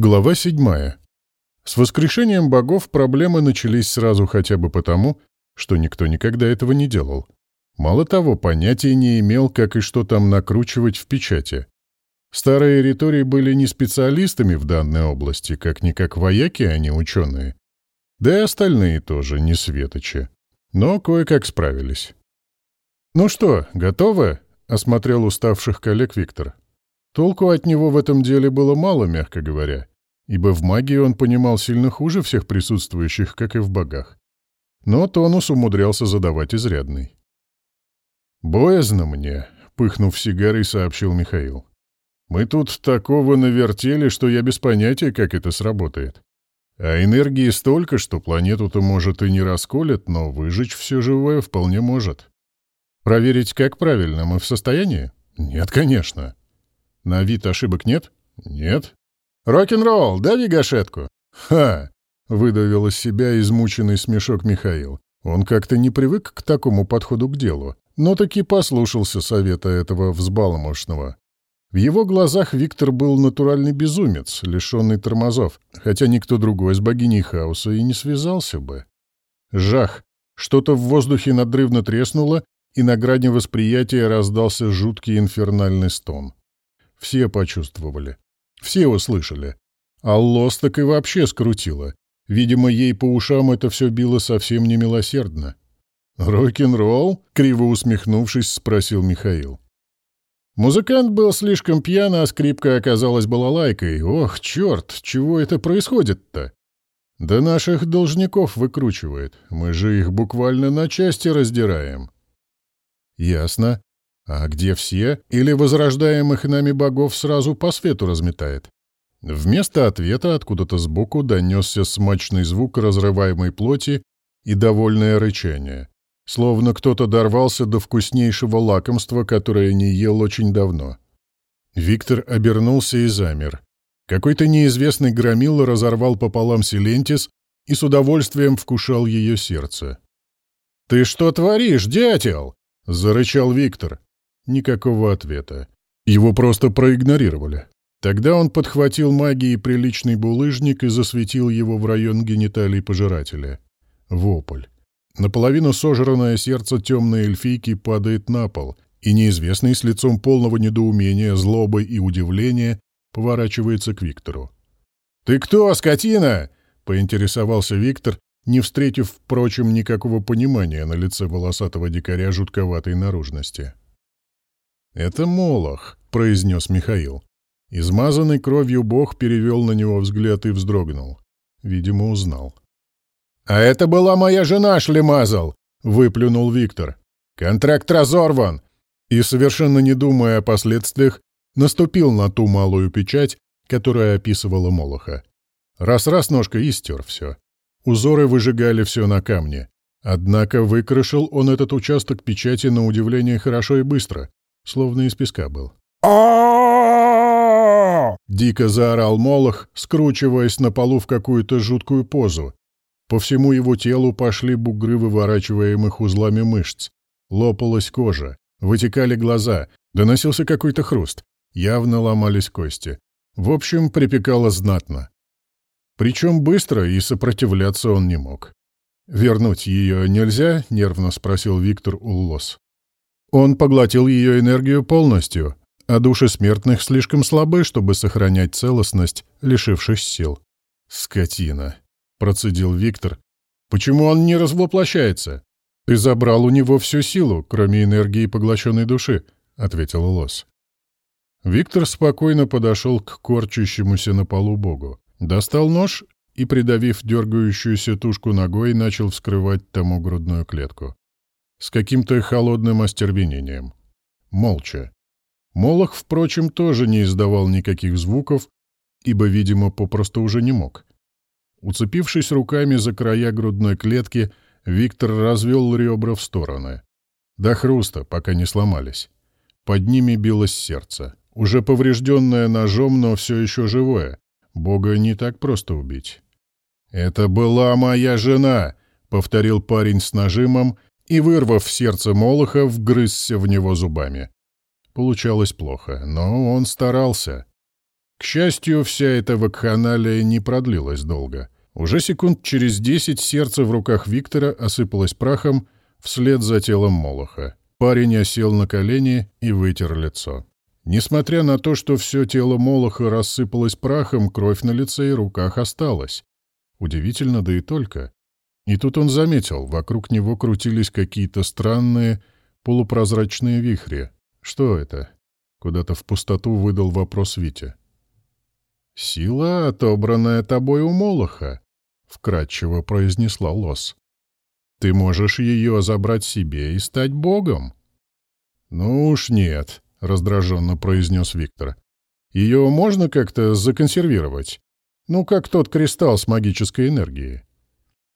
Глава 7. С воскрешением богов проблемы начались сразу хотя бы потому, что никто никогда этого не делал. Мало того, понятия не имел, как и что там накручивать в печати. Старые ритории были не специалистами в данной области, как-никак вояки, а не ученые. Да и остальные тоже не светочи. Но кое-как справились. «Ну что, готовы?» — осмотрел уставших коллег Виктор. Толку от него в этом деле было мало, мягко говоря, ибо в магии он понимал сильно хуже всех присутствующих, как и в богах. Но тонус умудрялся задавать изрядный. «Боязно мне», — пыхнув сигарой, сообщил Михаил. «Мы тут такого навертели, что я без понятия, как это сработает. А энергии столько, что планету-то, может, и не расколет, но выжечь все живое вполне может. Проверить, как правильно, мы в состоянии? Нет, конечно. На вид ошибок нет? Нет. Рок-н-ролл, дави гашетку. Ха! Выдавил из себя измученный смешок Михаил. Он как-то не привык к такому подходу к делу, но таки послушался совета этого взбаломошного. В его глазах Виктор был натуральный безумец, лишенный тормозов, хотя никто другой с богиней хаоса и не связался бы. Жах! Что-то в воздухе надрывно треснуло, и на грани восприятия раздался жуткий инфернальный стон. Все почувствовали. Все услышали. А Лос так и вообще скрутила. Видимо, ей по ушам это все било совсем немилосердно. «Рок-н-ролл?» — криво усмехнувшись, спросил Михаил. Музыкант был слишком пьян, а скрипка оказалась балалайкой. Ох, черт, чего это происходит-то? Да наших должников выкручивает. Мы же их буквально на части раздираем. Ясно. А где все? Или возрождаемых нами богов сразу по свету разметает? Вместо ответа откуда-то сбоку донесся смачный звук разрываемой плоти и довольное рычание. Словно кто-то дорвался до вкуснейшего лакомства, которое не ел очень давно. Виктор обернулся и замер. Какой-то неизвестный громила разорвал пополам Силентис и с удовольствием вкушал ее сердце. «Ты что творишь, дятел?» — зарычал Виктор. Никакого ответа. Его просто проигнорировали. Тогда он подхватил магией приличный булыжник и засветил его в район гениталий пожирателя. Вопль. Наполовину сожранное сердце темной эльфийки падает на пол, и неизвестный с лицом полного недоумения, злобы и удивления поворачивается к Виктору. «Ты кто, скотина?» — поинтересовался Виктор, не встретив, впрочем, никакого понимания на лице волосатого дикаря жутковатой наружности. «Это Молох», — произнес Михаил. Измазанный кровью бог перевел на него взгляд и вздрогнул. Видимо, узнал. «А это была моя жена, шлемазал!» — выплюнул Виктор. «Контракт разорван!» И, совершенно не думая о последствиях, наступил на ту малую печать, которая описывала Молоха. Раз-раз ножка и стер все. Узоры выжигали все на камне. Однако выкрашил он этот участок печати на удивление хорошо и быстро словно из песка был. Дико заорал Молох, скручиваясь на полу в какую-то жуткую позу. По всему его телу пошли бугры выворачиваемых узлами мышц. Лопалась кожа, вытекали глаза, доносился какой-то хруст. Явно ломались кости. В общем, припекало знатно. Причем быстро, и сопротивляться он не мог. «Вернуть ее нельзя?» — нервно спросил Виктор Уллос. Он поглотил ее энергию полностью, а души смертных слишком слабы, чтобы сохранять целостность, лишившись сил. «Скотина!» — процедил Виктор. «Почему он не развоплощается?» «Ты забрал у него всю силу, кроме энергии поглощенной души», — ответил Лос. Виктор спокойно подошел к корчащемуся на полу богу. Достал нож и, придавив дергающуюся тушку ногой, начал вскрывать тому грудную клетку с каким-то холодным остервенением. Молча. Молох, впрочем, тоже не издавал никаких звуков, ибо, видимо, попросту уже не мог. Уцепившись руками за края грудной клетки, Виктор развел ребра в стороны. До хруста, пока не сломались. Под ними билось сердце. Уже поврежденное ножом, но все еще живое. Бога не так просто убить. «Это была моя жена!» — повторил парень с нажимом и, вырвав сердце Молоха, вгрызся в него зубами. Получалось плохо, но он старался. К счастью, вся эта вакханалия не продлилась долго. Уже секунд через десять сердце в руках Виктора осыпалось прахом вслед за телом Молоха. Парень осел на колени и вытер лицо. Несмотря на то, что все тело Молоха рассыпалось прахом, кровь на лице и руках осталась. Удивительно, да и только. И тут он заметил, вокруг него крутились какие-то странные полупрозрачные вихри. Что это? Куда-то в пустоту выдал вопрос Витя. «Сила, отобранная тобой у Молоха», — вкратчиво произнесла Лос. «Ты можешь ее забрать себе и стать богом». «Ну уж нет», — раздраженно произнес Виктор. «Ее можно как-то законсервировать? Ну, как тот кристалл с магической энергией».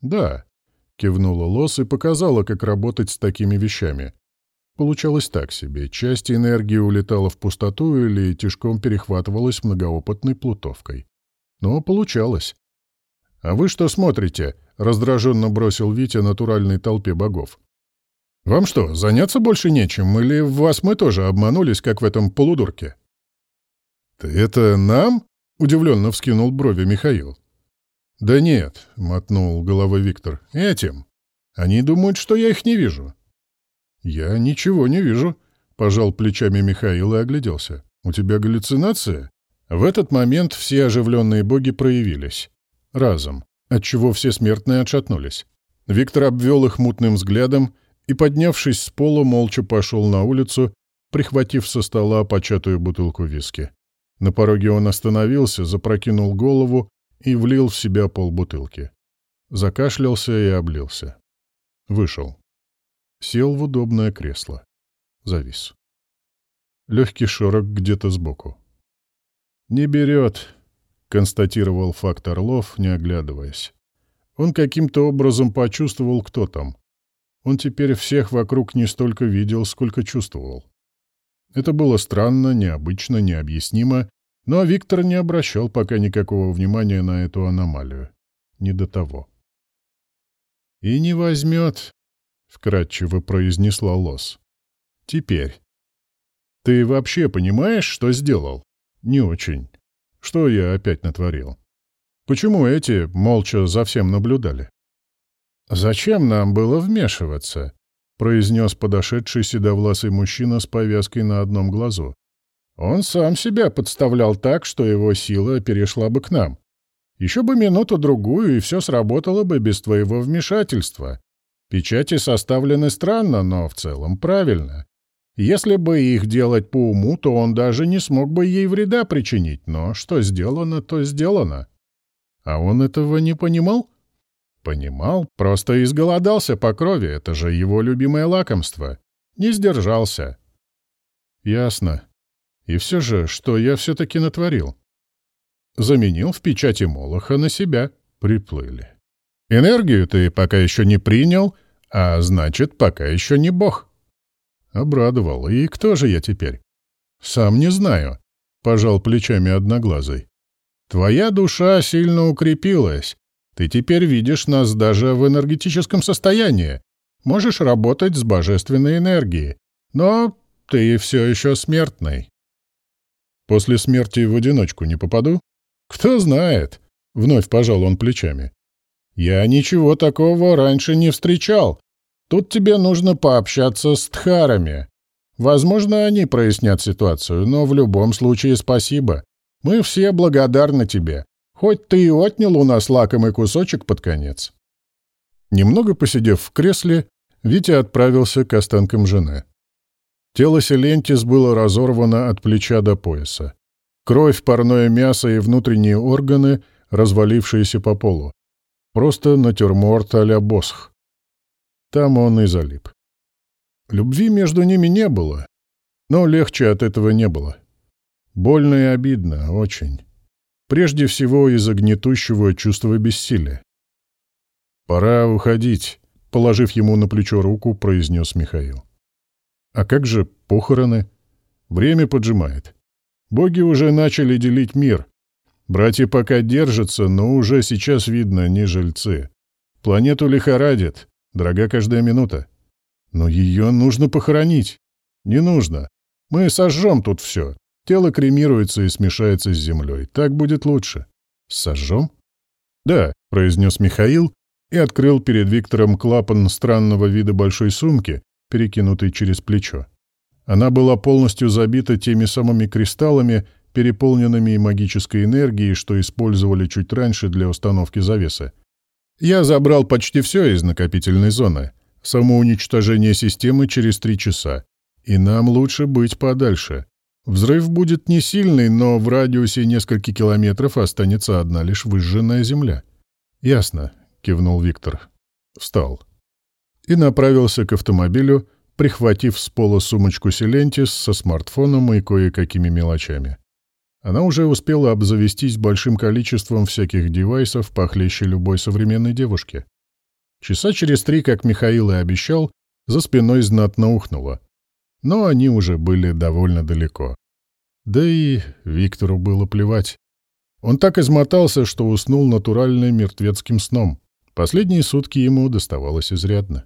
«Да», — кивнула Лос и показала, как работать с такими вещами. Получалось так себе. Часть энергии улетала в пустоту или тяжком перехватывалась многоопытной плутовкой. Но получалось. «А вы что смотрите?» — раздраженно бросил Витя натуральной толпе богов. «Вам что, заняться больше нечем, или в вас мы тоже обманулись, как в этом полудурке?» «Ты это нам?» — удивленно вскинул брови Михаил. «Да нет», — мотнул головой Виктор, — «этим. Они думают, что я их не вижу». «Я ничего не вижу», — пожал плечами Михаил и огляделся. «У тебя галлюцинация?» В этот момент все оживленные боги проявились. Разом, отчего все смертные отшатнулись. Виктор обвел их мутным взглядом и, поднявшись с пола, молча пошел на улицу, прихватив со стола початую бутылку виски. На пороге он остановился, запрокинул голову и влил в себя полбутылки. Закашлялся и облился. Вышел. Сел в удобное кресло. Завис. Легкий шорох где-то сбоку. «Не берет», — констатировал факт Орлов, не оглядываясь. Он каким-то образом почувствовал, кто там. Он теперь всех вокруг не столько видел, сколько чувствовал. Это было странно, необычно, необъяснимо, но Виктор не обращал пока никакого внимания на эту аномалию. Не до того. «И не возьмет», — вкратчиво произнесла Лос. «Теперь. Ты вообще понимаешь, что сделал? Не очень. Что я опять натворил? Почему эти молча за всем наблюдали?» «Зачем нам было вмешиваться?» — произнес подошедший седовласый мужчина с повязкой на одном глазу. «Он сам себя подставлял так, что его сила перешла бы к нам. Еще бы минуту-другую, и все сработало бы без твоего вмешательства. Печати составлены странно, но в целом правильно. Если бы их делать по уму, то он даже не смог бы ей вреда причинить, но что сделано, то сделано. А он этого не понимал? Понимал, просто изголодался по крови, это же его любимое лакомство. Не сдержался. Ясно. И все же, что я все-таки натворил? Заменил в печати Молоха на себя. Приплыли. Энергию ты пока еще не принял, а значит, пока еще не бог. Обрадовал. И кто же я теперь? Сам не знаю, — пожал плечами одноглазый. Твоя душа сильно укрепилась. Ты теперь видишь нас даже в энергетическом состоянии. Можешь работать с божественной энергией. Но ты все еще смертный. После смерти в одиночку не попаду? Кто знает. Вновь пожал он плечами. Я ничего такого раньше не встречал. Тут тебе нужно пообщаться с тхарами. Возможно, они прояснят ситуацию, но в любом случае спасибо. Мы все благодарны тебе. Хоть ты и отнял у нас лакомый кусочек под конец. Немного посидев в кресле, Витя отправился к останкам жены. Тело Селентис было разорвано от плеча до пояса. Кровь, парное мясо и внутренние органы, развалившиеся по полу. Просто натюрморт а-ля Босх. Там он и залип. Любви между ними не было, но легче от этого не было. Больно и обидно, очень. Прежде всего из-за гнетущего чувства бессилия. «Пора уходить», — положив ему на плечо руку, произнес Михаил. «А как же похороны? Время поджимает. Боги уже начали делить мир, Братья пока держатся, но уже сейчас видно, не жильцы. Планету лихорадит, дорога каждая минута. Но ее нужно похоронить. Не нужно. Мы сожжем тут все. Тело кремируется и смешается с землей. Так будет лучше. Сожжем? Да, произнес Михаил и открыл перед Виктором клапан странного вида большой сумки, перекинутый через плечо. Она была полностью забита теми самыми кристаллами, переполненными магической энергией, что использовали чуть раньше для установки завесы. Я забрал почти все из накопительной зоны. Самоуничтожение системы через три часа. И нам лучше быть подальше. Взрыв будет не сильный, но в радиусе нескольких километров останется одна лишь выжженная земля. «Ясно», — кивнул Виктор. Встал. И направился к автомобилю, прихватив с пола сумочку Силентис со смартфоном и кое-какими мелочами. Она уже успела обзавестись большим количеством всяких девайсов, похлеще любой современной девушки. Часа через три, как Михаил и обещал, за спиной знатно ухнуло. Но они уже были довольно далеко. Да и Виктору было плевать. Он так измотался, что уснул натуральным мертвецким сном. Последние сутки ему доставалось изрядно.